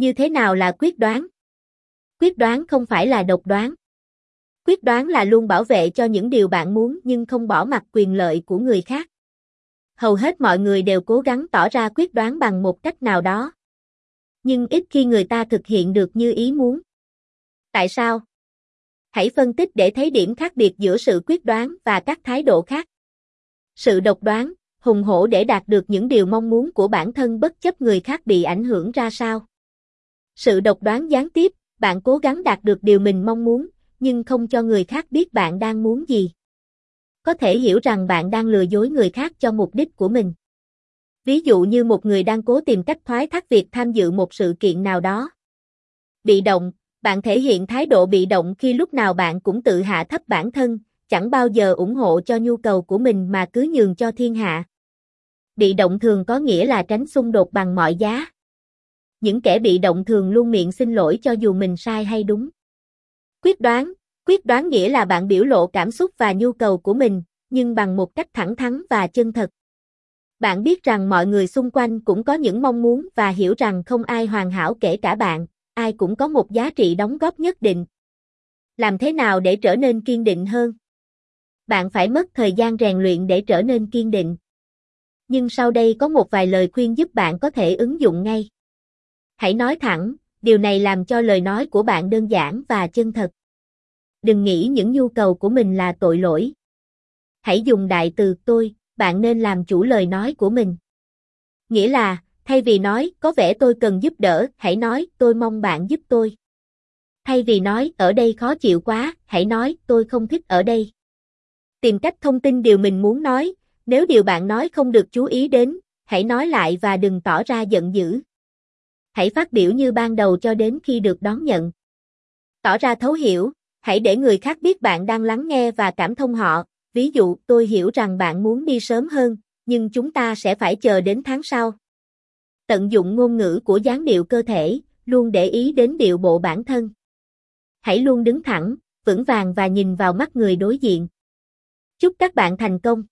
Như thế nào là quyết đoán? Quyết đoán không phải là độc đoán. Quyết đoán là luôn bảo vệ cho những điều bạn muốn nhưng không bỏ mặc quyền lợi của người khác. Hầu hết mọi người đều cố gắng tỏ ra quyết đoán bằng một cách nào đó. Nhưng ít khi người ta thực hiện được như ý muốn. Tại sao? Hãy phân tích để thấy điểm khác biệt giữa sự quyết đoán và các thái độ khác. Sự độc đoán, hùng hổ để đạt được những điều mong muốn của bản thân bất chấp người khác bị ảnh hưởng ra sao. Sự độc đoán gián tiếp, bạn cố gắng đạt được điều mình mong muốn, nhưng không cho người khác biết bạn đang muốn gì. Có thể hiểu rằng bạn đang lừa dối người khác cho mục đích của mình. Ví dụ như một người đang cố tìm cách thoái thác việc tham dự một sự kiện nào đó. Bị động, bạn thể hiện thái độ bị động khi lúc nào bạn cũng tự hạ thấp bản thân, chẳng bao giờ ủng hộ cho nhu cầu của mình mà cứ nhường cho thiên hạ. Bị động thường có nghĩa là tránh xung đột bằng mọi giá. Những kẻ bị động thường luôn miệng xin lỗi cho dù mình sai hay đúng. Quyết đoán, quyết đoán nghĩa là bạn biểu lộ cảm xúc và nhu cầu của mình, nhưng bằng một cách thẳng thắn và chân thật. Bạn biết rằng mọi người xung quanh cũng có những mong muốn và hiểu rằng không ai hoàn hảo kể cả bạn, ai cũng có một giá trị đóng góp nhất định. Làm thế nào để trở nên kiên định hơn? Bạn phải mất thời gian rèn luyện để trở nên kiên định. Nhưng sau đây có một vài lời khuyên giúp bạn có thể ứng dụng ngay. Hãy nói thẳng, điều này làm cho lời nói của bạn đơn giản và chân thật. Đừng nghĩ những nhu cầu của mình là tội lỗi. Hãy dùng đại từ tôi, bạn nên làm chủ lời nói của mình. Nghĩa là, thay vì nói, có vẻ tôi cần giúp đỡ, hãy nói, tôi mong bạn giúp tôi. Thay vì nói, ở đây khó chịu quá, hãy nói, tôi không thích ở đây. Tìm cách thông tin điều mình muốn nói, nếu điều bạn nói không được chú ý đến, hãy nói lại và đừng tỏ ra giận dữ. Hãy phát biểu như ban đầu cho đến khi được đón nhận. Tỏ ra thấu hiểu, hãy để người khác biết bạn đang lắng nghe và cảm thông họ, ví dụ tôi hiểu rằng bạn muốn đi sớm hơn, nhưng chúng ta sẽ phải chờ đến tháng sau. Tận dụng ngôn ngữ của dáng điệu cơ thể, luôn để ý đến điệu bộ bản thân. Hãy luôn đứng thẳng, vững vàng và nhìn vào mắt người đối diện. Chúc các bạn thành công!